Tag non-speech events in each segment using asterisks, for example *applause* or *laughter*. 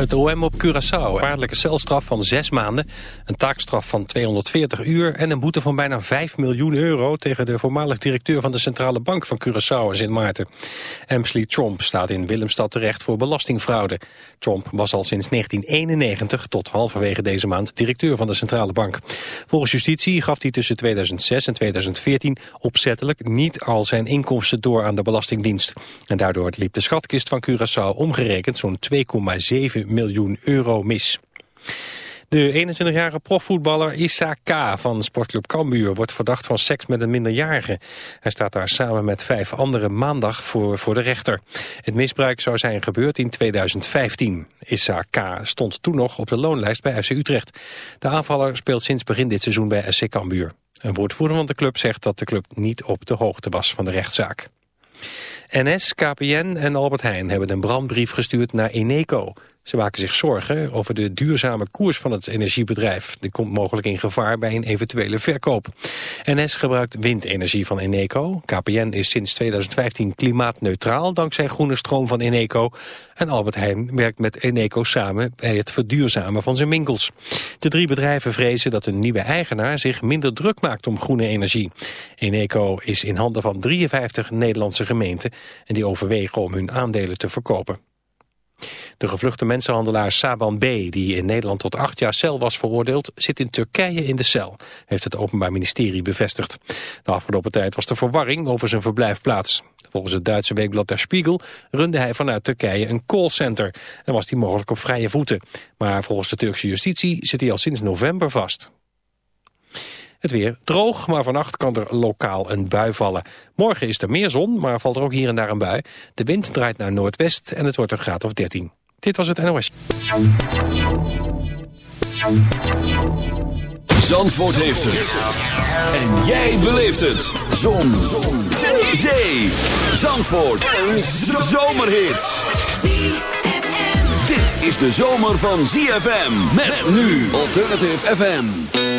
Het OM op Curaçao, een waarlijke celstraf van zes maanden... een taakstraf van 240 uur en een boete van bijna 5 miljoen euro... tegen de voormalig directeur van de Centrale Bank van Curaçao in Sint Maarten. Emsley Tromp staat in Willemstad terecht voor belastingfraude. Tromp was al sinds 1991 tot halverwege deze maand directeur van de Centrale Bank. Volgens justitie gaf hij tussen 2006 en 2014 opzettelijk niet al zijn inkomsten door aan de Belastingdienst. En daardoor liep de schatkist van Curaçao omgerekend zo'n 2,7 miljoen euro mis. De 21-jarige profvoetballer Issa K. van sportclub Cambuur wordt verdacht van seks met een minderjarige. Hij staat daar samen met vijf anderen maandag voor, voor de rechter. Het misbruik zou zijn gebeurd in 2015. Issa K. stond toen nog op de loonlijst bij FC Utrecht. De aanvaller speelt sinds begin dit seizoen bij SC Cambuur. Een woordvoerder van de club zegt dat de club niet op de hoogte was van de rechtszaak. NS, KPN en Albert Heijn hebben een brandbrief gestuurd naar Eneco. Ze maken zich zorgen over de duurzame koers van het energiebedrijf. Die komt mogelijk in gevaar bij een eventuele verkoop. NS gebruikt windenergie van Eneco. KPN is sinds 2015 klimaatneutraal dankzij groene stroom van Eneco. En Albert Heijn werkt met Eneco samen bij het verduurzamen van zijn winkels. De drie bedrijven vrezen dat een nieuwe eigenaar zich minder druk maakt om groene energie. Eneco is in handen van 53 Nederlandse gemeenten en die overwegen om hun aandelen te verkopen. De gevluchte mensenhandelaar Saban B., die in Nederland tot acht jaar cel was veroordeeld, zit in Turkije in de cel, heeft het Openbaar Ministerie bevestigd. De afgelopen tijd was er verwarring over zijn verblijfplaats. Volgens het Duitse weekblad Der Spiegel runde hij vanuit Turkije een callcenter en was hij mogelijk op vrije voeten. Maar volgens de Turkse justitie zit hij al sinds november vast. Het weer droog, maar vannacht kan er lokaal een bui vallen. Morgen is er meer zon, maar valt er ook hier en daar een bui. De wind draait naar noordwest en het wordt een graad of 13. Dit was het NOS. Zandvoort heeft het. En jij beleeft het. Zon. zon. Zee. Zandvoort. Een zomerhit. Dit is de zomer van ZFM. Met nu Alternative FM.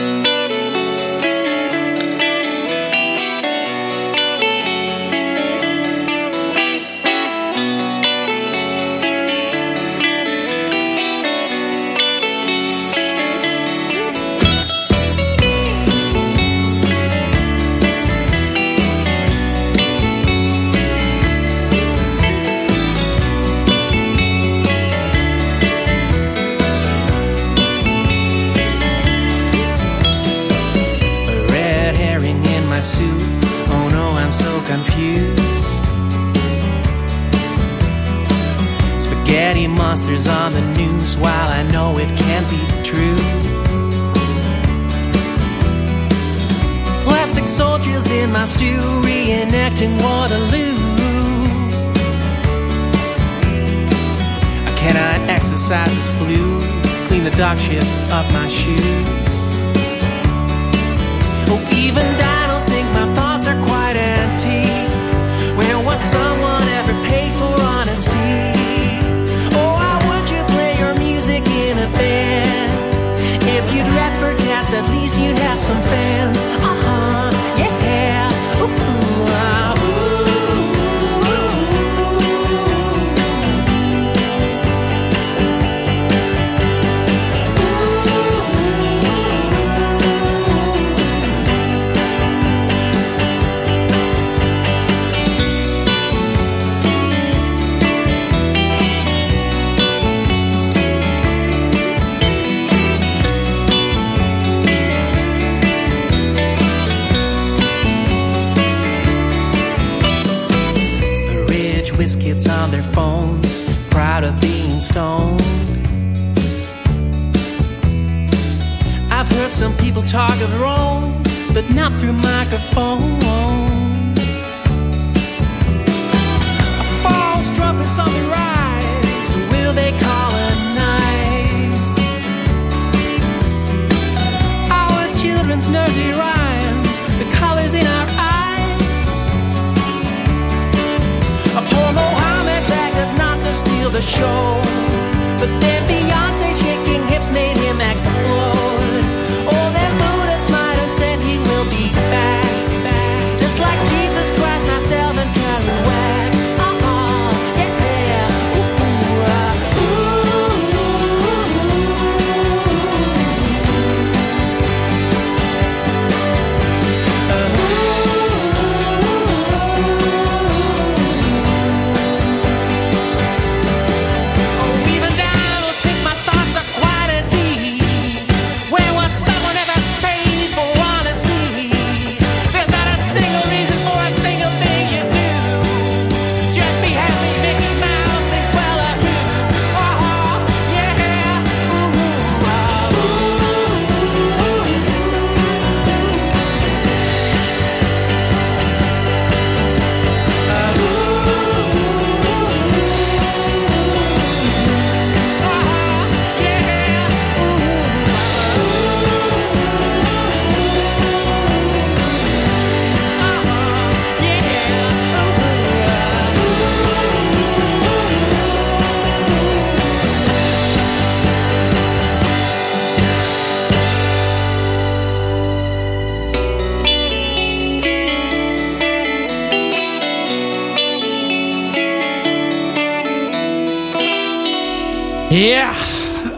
Can't be true. Plastic soldiers in my stew reenacting Waterloo. I cannot exercise this flu, clean the dog shit off my shoes. Oh, even dinos think my thoughts are quite antique. Where was someone ever paid for honesty? At least you'd have some fans. through microphone.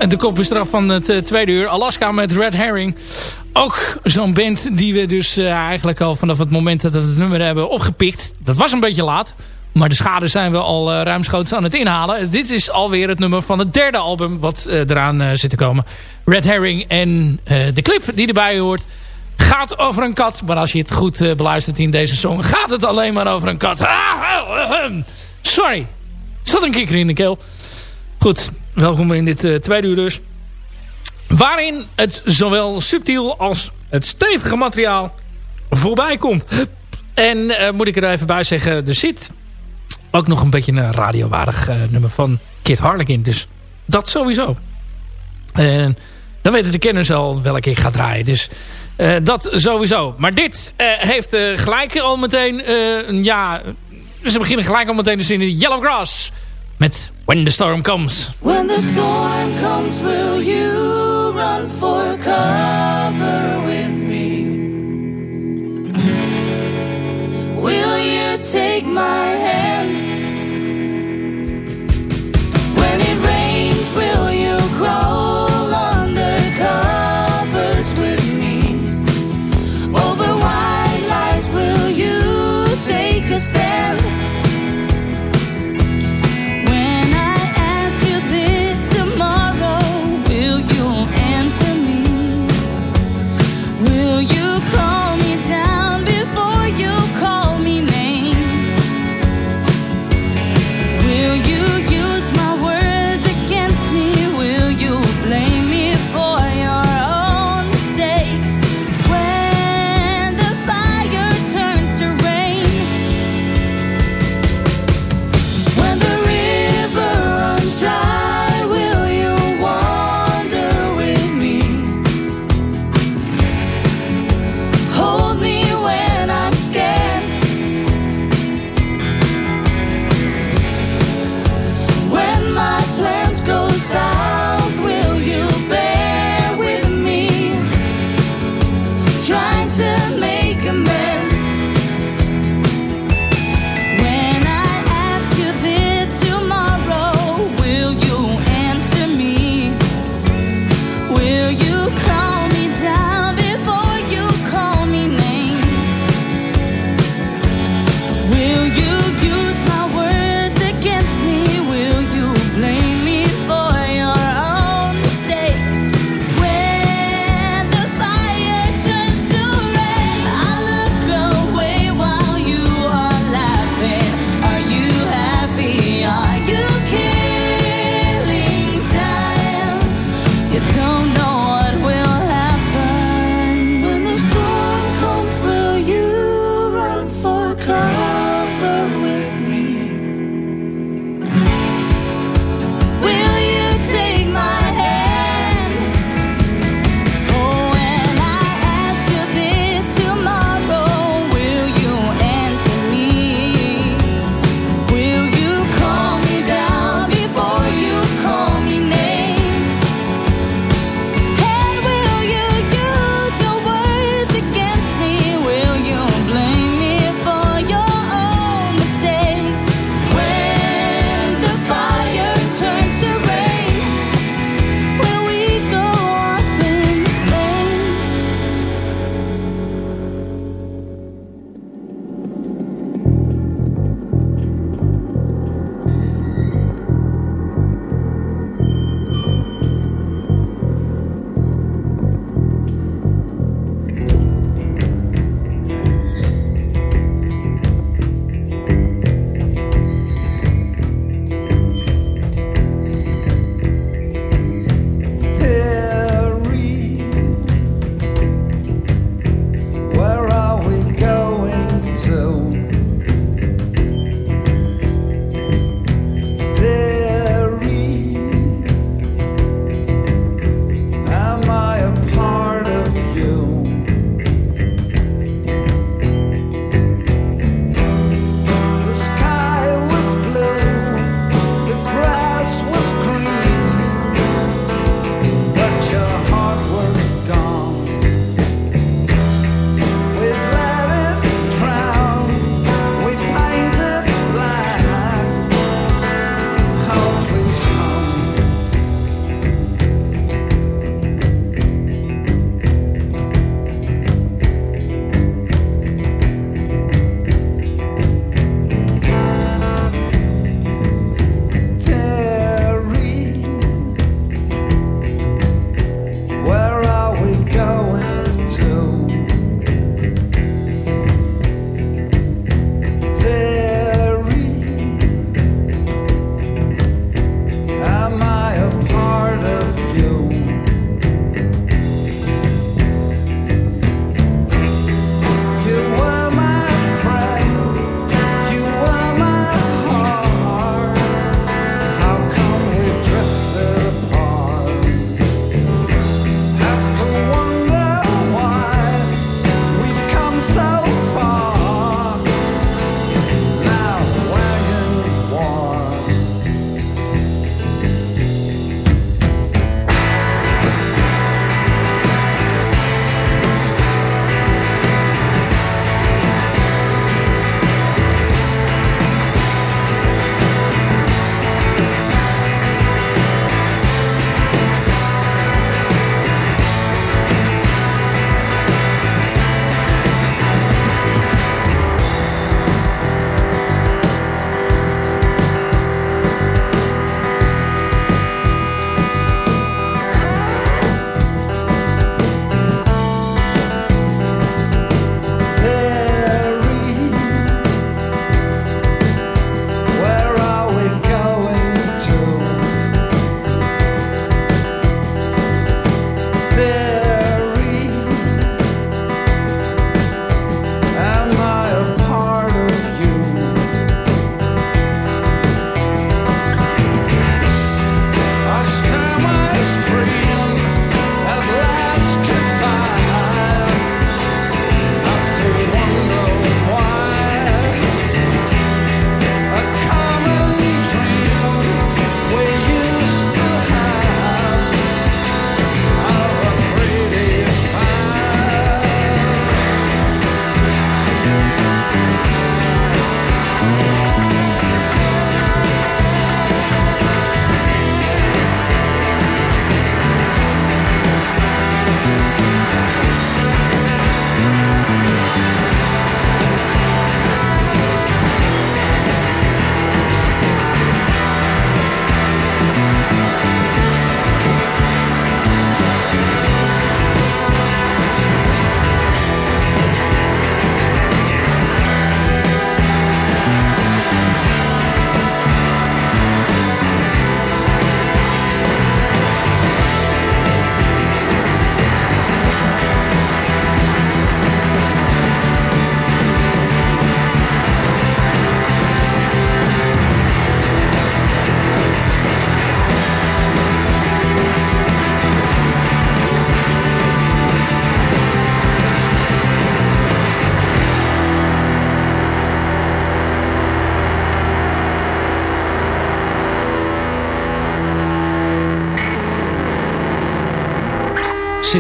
De kopbestraf van het uh, tweede uur. Alaska met Red Herring. Ook zo'n band die we dus uh, eigenlijk al vanaf het moment dat we het nummer hebben opgepikt. Dat was een beetje laat. Maar de schade zijn we al uh, ruimschoots aan het inhalen. Dit is alweer het nummer van het derde album wat eraan zit te komen. Red Herring en de clip die erbij hoort gaat over een kat. Maar als je het goed beluistert in deze song gaat het alleen maar over een kat. Ah, sorry. Zat een kikker in de keel. Goed, welkom in dit uh, tweede uur dus. Waarin het zowel subtiel als het stevige materiaal voorbij komt. En uh, moet ik er even bij zeggen, er zit ook nog een beetje een radiowaardig uh, nummer van Kit Harlequin. Dus dat sowieso. En dan weten de kenners al welke ik ga draaien. Dus dat sowieso. Maar dit heeft gelijk al meteen... ja, ze beginnen gelijk al meteen te zien in Yellow Grass met When the Storm Comes. When the storm comes, will you run for cover with me? Will you take my hand?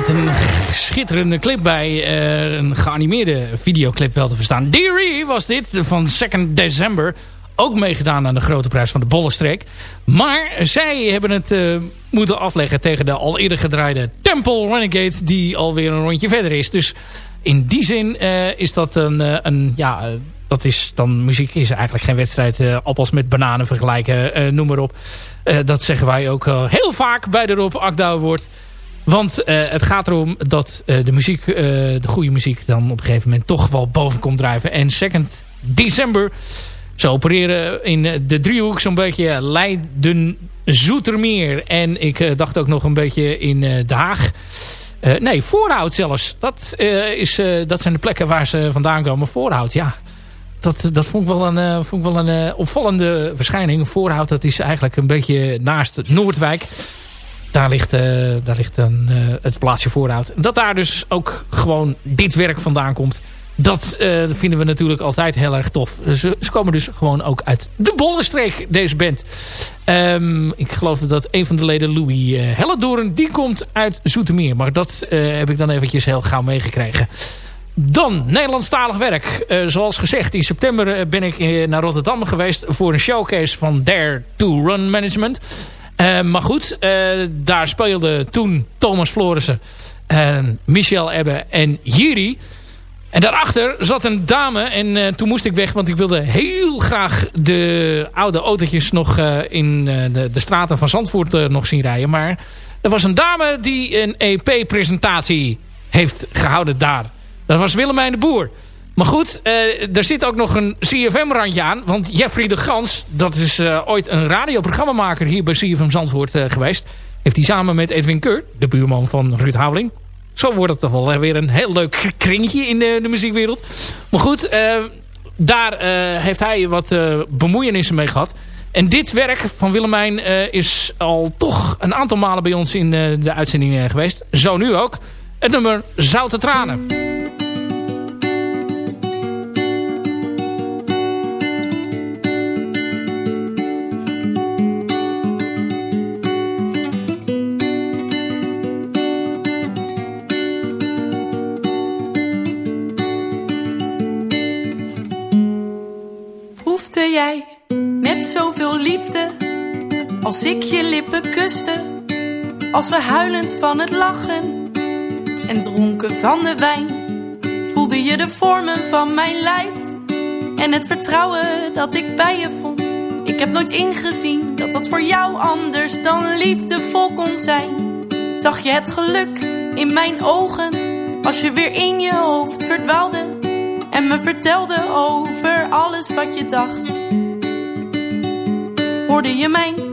Een schitterende clip bij. Uh, een geanimeerde videoclip wel te verstaan. Deary was dit, van 2nd December. Ook meegedaan aan de grote prijs van de Bollenstreek. Maar zij hebben het uh, moeten afleggen tegen de al eerder gedraaide Temple Renegade. Die alweer een rondje verder is. Dus in die zin uh, is dat een, een ja, dat is dan muziek is eigenlijk geen wedstrijd. Appels met bananen vergelijken, noem maar op. Dat zeggen wij ook heel vaak bij de Rob Akdouw wordt. Want het gaat erom dat de muziek, de goede muziek... dan op een gegeven moment toch wel boven komt drijven. En 2 december... Ze opereren in de driehoek zo'n beetje Leiden, Zoetermeer. En ik dacht ook nog een beetje in Den Haag. nee, Voorhout zelfs. Dat, is, dat zijn de plekken waar ze vandaan komen. Voorhout, ja dat, dat vond ik wel een, vond ik wel een opvallende verschijning. Voorhout, dat is eigenlijk een beetje naast Noordwijk. Daar ligt, uh, daar ligt dan, het plaatsje Voorhout. Dat daar dus ook gewoon dit werk vandaan komt. Dat vinden we natuurlijk altijd heel erg tof. Ze, ze, komen dus gewoon ook uit de Bollenstreek, deze band. Um, ik geloof dat een van de leden, Louis Helledoorn, die komt uit Zoetermeer. Maar dat heb ik dan eventjes heel gauw meegekregen. Dan Nederlandstalig werk. Uh, zoals gezegd, in september eh, ben ik uh, naar Rotterdam geweest... voor een showcase van Dare to Run Management. Uh, maar goed, daar speelden toen Thomas Florissen... Michel Ebbe en Jiri. En daarachter zat een dame en toen moest ik weg... want ik wilde heel graag de oude autootjes nog in de, de, straten van Zandvoort nog zien rijden. Maar er was een dame die een EP-presentatie heeft gehouden daar... Dat was Willemijn de Boer. Maar goed, uh, er zit ook nog een CFM-randje aan. Want Jeffrey de Gans, dat is uh, ooit een radioprogrammamaker hier bij CFM Zandvoort uh, geweest. Heeft hij samen met Edwin Keur, de buurman van Ruud Haveling. Zo wordt het toch wel weer een heel leuk kringetje in de, de muziekwereld. Maar goed, daar heeft hij wat bemoeienissen mee gehad. En dit werk van Willemijn is al toch een aantal malen bij ons in de uitzending geweest. Zo nu ook. Het nummer Zoute Tranen. Als ik je lippen kuste. Als we huilend van het lachen en dronken van de wijn, voelde je de vormen van mijn lijf en het vertrouwen dat ik bij je vond. Ik heb nooit ingezien dat dat voor jou anders dan liefdevol kon zijn. Zag je het geluk in mijn ogen als je weer in je hoofd verdwaalde en me vertelde over alles wat je dacht. Hoorde je mijn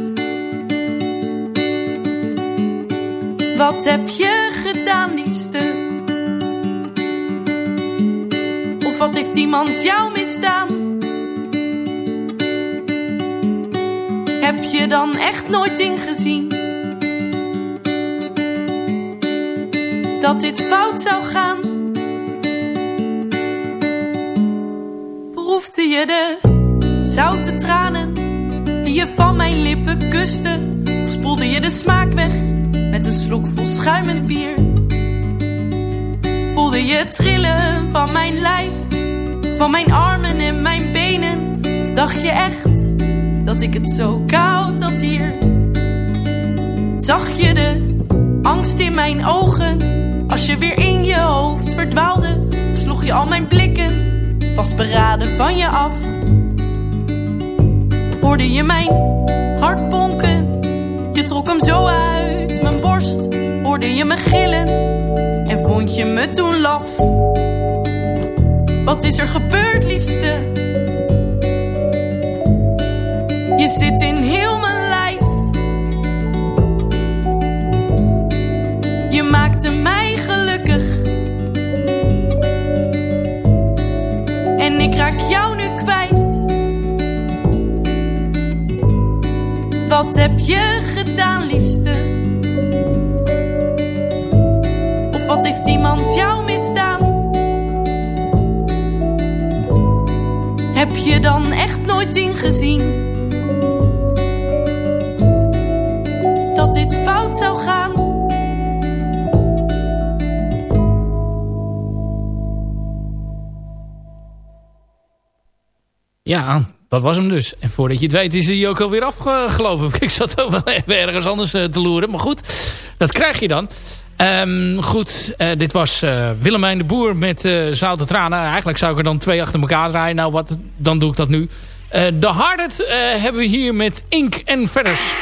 Wat heb je gedaan, liefste? Of wat heeft iemand jou misdaan? Heb je dan echt nooit ingezien? Dat dit fout zou gaan? Proefde je de zoute tranen? die je van mijn lippen kuste? Of spoelde je de smaak weg een slok vol schuimend bier? Voelde je trillen van mijn lijf, van mijn armen en mijn benen? Of dacht je echt dat ik het zo koud had hier? Zag je de angst in mijn ogen als je weer in je hoofd verdwaalde? Sloeg je al mijn blikken vastberaden van je af? hoorde je mijn hart bonken. Je trok hem zo uit hoorde je me gillen en vond je me toen laf. Wat is er gebeurd, liefste? Je zit in heel mijn lijf. Je maakte mij gelukkig. ik jou nu kwijt? Wat heb je gedaan, liefste? Wat heeft iemand jou misdaan? Heb je dan echt nooit ingezien? Dat dit fout zou gaan? Ja, dat was hem dus. En voordat je het weet is hij ook alweer afgelopen. *laughs* Ik zat ook wel even ergens anders eh, te loeren. Maar goed, dat krijg je dan. Ehm, goed, uh, dit was uh, Willemijn de Boer met uh, Zoute Tranen. Eigenlijk zou ik er dan twee achter elkaar draaien. Nou, wat, dan doe ik dat nu. De Harded hebben we hier met Ink en Feathers.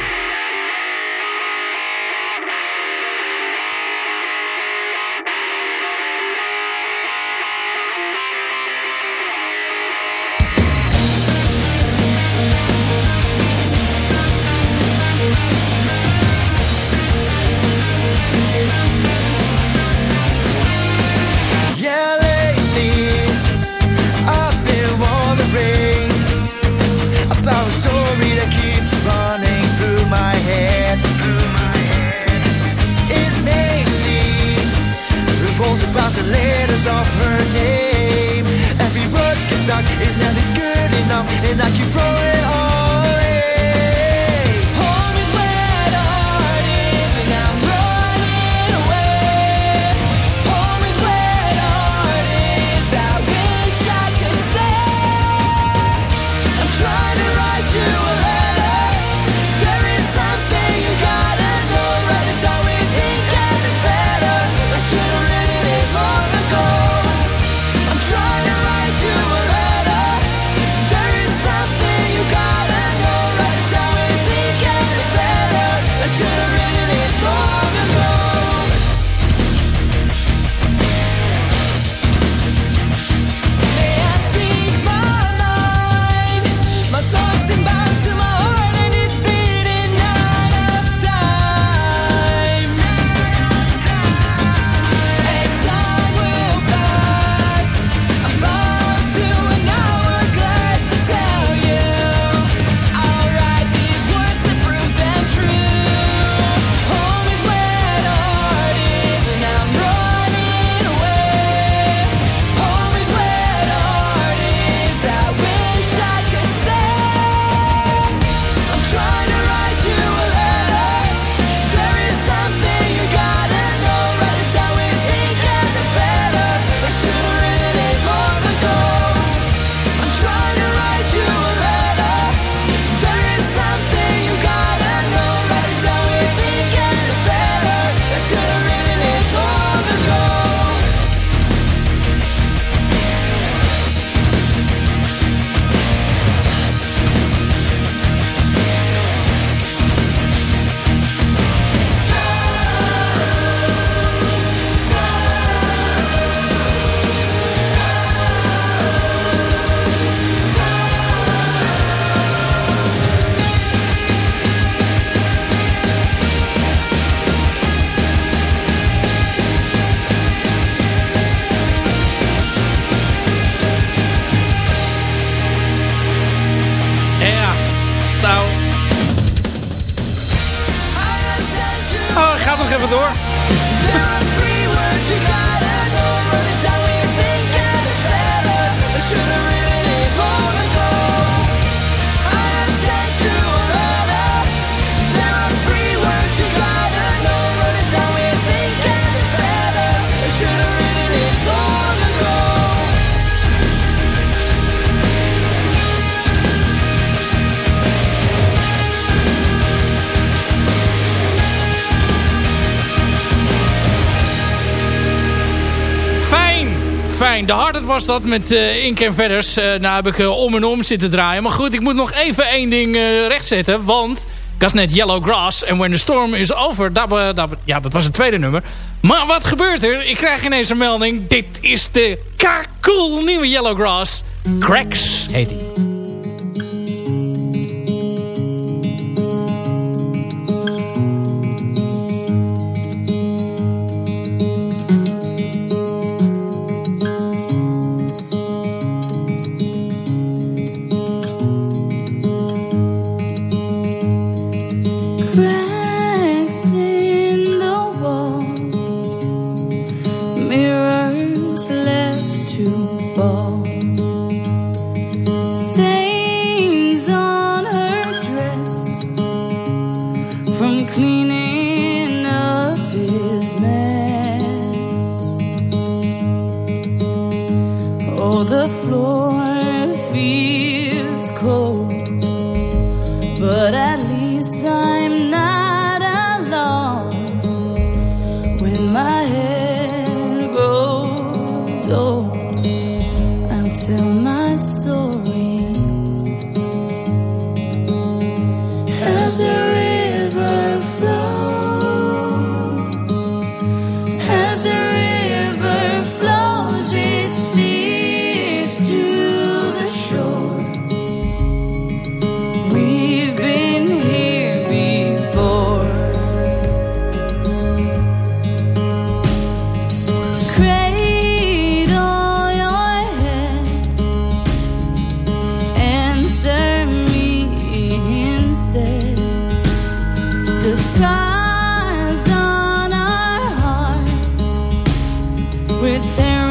Was dat met uh, Ink en Verders. Uh, nou heb ik uh, om en om zitten draaien. Maar goed, ik moet nog even één ding rechtzetten. Want ik was net Yellow Grass. En When the Storm is Over. Dat, dat, ja, dat was het tweede nummer. Maar wat gebeurt er? Ik krijg ineens een melding. Dit is de cool nieuwe Yellow Grass. Cracks heet hij. Tearing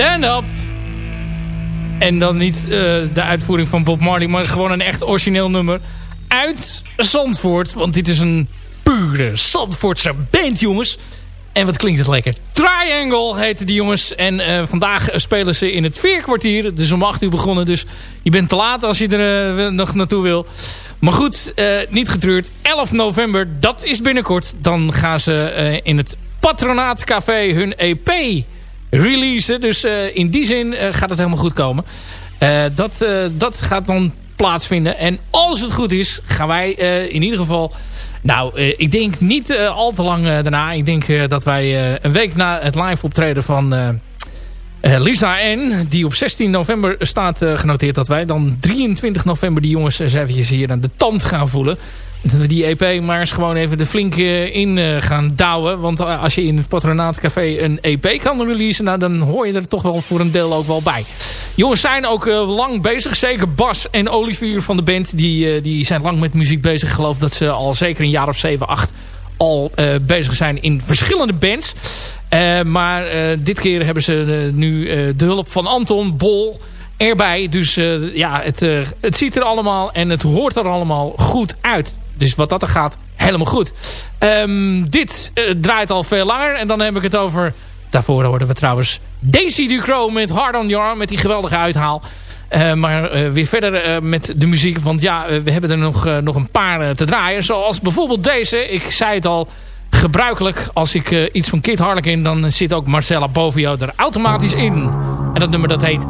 Stand Up. En dan niet eh, de uitvoering van Bob Marley, maar gewoon een echt origineel nummer. Uit Zandvoort, want dit is een pure Zandvoortse band, jongens. En wat klinkt het lekker. Triangle heten die jongens. En eh, vandaag spelen ze in het Veerkwartier. Het is om 8 uur begonnen, dus je bent te laat als je er eh, nog naartoe wil. Maar goed, niet getreurd. 11 november, dat is binnenkort. Dan gaan ze in het Patronaat Café hun EP releasen. Dus eh, in die zin eh, gaat het helemaal goed komen. Eh, dat, dat gaat dan plaatsvinden. En als het goed is, gaan wij in ieder geval... Nou, ik denk niet al te lang daarna. Ik denk dat wij een week na het live optreden van... Lisa N, die op 16 november staat genoteerd dat wij dan 23 november die jongens eens eventjes hier aan de tand gaan voelen. Die EP maar eens gewoon even de flink eh, in eh, gaan douwen. Want eh, als je in het Patronaatcafé een EP kan releasen, nou, dan hoor je er toch wel voor een deel ook wel bij. Jongens zijn ook lang bezig. Zeker Bas en Olivier van de band. Die, die zijn lang met muziek bezig. Ik geloof dat ze al zeker een jaar of 7, 8 al bezig zijn in verschillende bands. Maar dit keer hebben ze nu de hulp van Anton Bol erbij. Dus ja, het, het ziet er allemaal en het hoort er allemaal goed uit. Dus wat dat er gaat, helemaal goed. Ehm, dit eh, draait al veel langer. En dan heb ik het over... Daarvoor hoorden we trouwens Daisy Ducro met Hard on Your Arm. Met die geweldige uithaal. Eh, maar eh, weer verder met de muziek. Want ja, we hebben er nog, nog een paar te draaien. Zoals bijvoorbeeld deze. Ik zei het al. Gebruikelijk als ik iets van Kid Harlequin. Dan zit ook Marcella Bovio er automatisch in. En dat nummer dat heet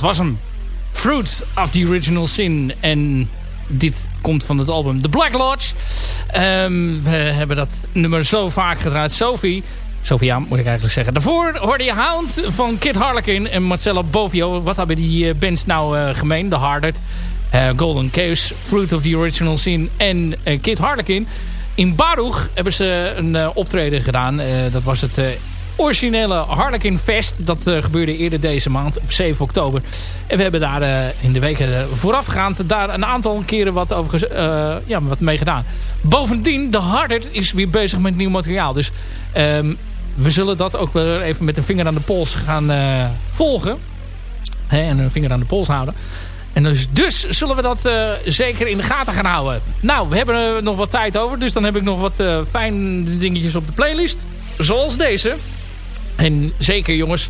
dat was hem. Fruit of the Original Sin. En dit komt van het album The Black Lodge. Ehm, we hebben dat nummer zo vaak gedraaid. Sophie. Sophia moet ik eigenlijk zeggen. Daarvoor hoorde je Hound van Kid Harlequin en Marcelo Bovio. Wat hebben die eh, bands nou uh, gemeen? The Harded, uh, Golden Chaos, Fruit of the Original Sin en Kid Harlequin. In Baruch hebben ze een optreden gedaan. dat was het originele Harlequin Fest. Dat uh, gebeurde eerder deze maand, op 7 oktober. En we hebben daar uh, in de weken voorafgaand daar een aantal keren wat, over, ja, wat mee gedaan. Bovendien, de Hardert is weer bezig met nieuw materiaal. Dus um, we zullen dat ook weer even met een vinger aan de pols gaan volgen. En een vinger aan de pols houden. En dus, dus zullen we dat zeker in de gaten gaan houden. Nou, we hebben nog wat tijd over. Dus dan heb ik nog wat uh, fijne dingetjes op de playlist. Zoals deze. En zeker jongens,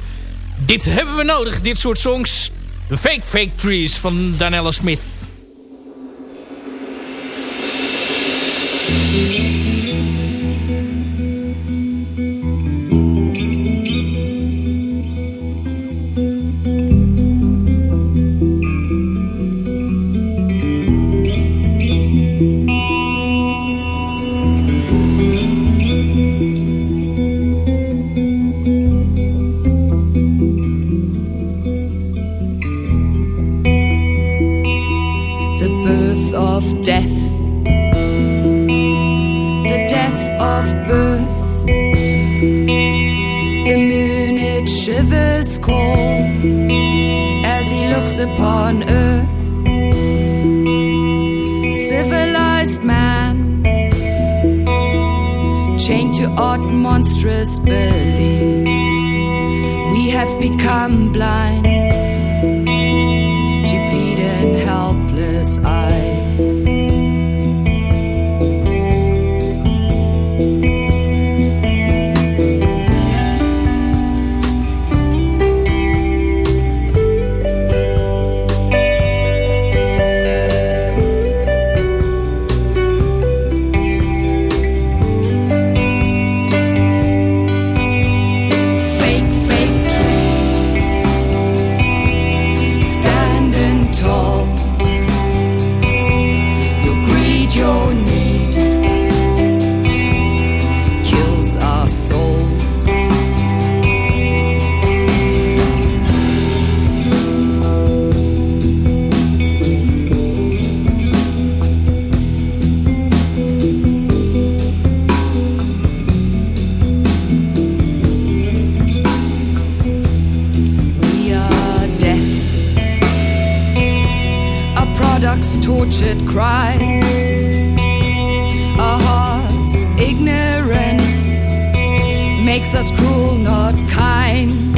dit hebben we nodig. Dit soort songs. Fake Fake Trees van Danella Smith. tortured cries. Our hearts' ignorance makes us cruel, not kind.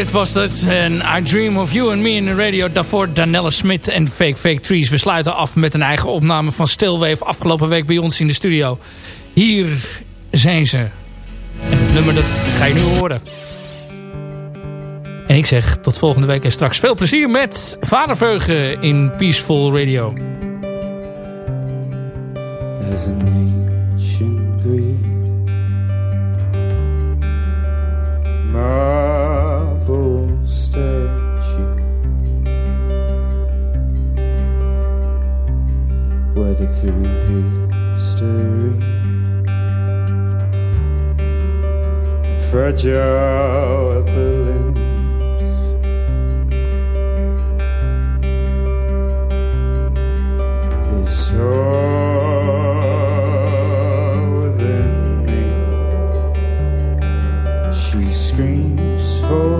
Astrid was dat. En I Dream of You and Me in de radio. Daarvoor Danelle Smit en Fake Fake Trees. We sluiten af met een eigen opname van Stilwave. Afgelopen week bij ons in de studio. Hier zijn ze. En het nummer dat ga je nu horen. En ik zeg tot volgende week en straks veel plezier met Vaderveugen in Peaceful Radio. as statue, whether through history, fragile at the limbs. His soul within me. She screams for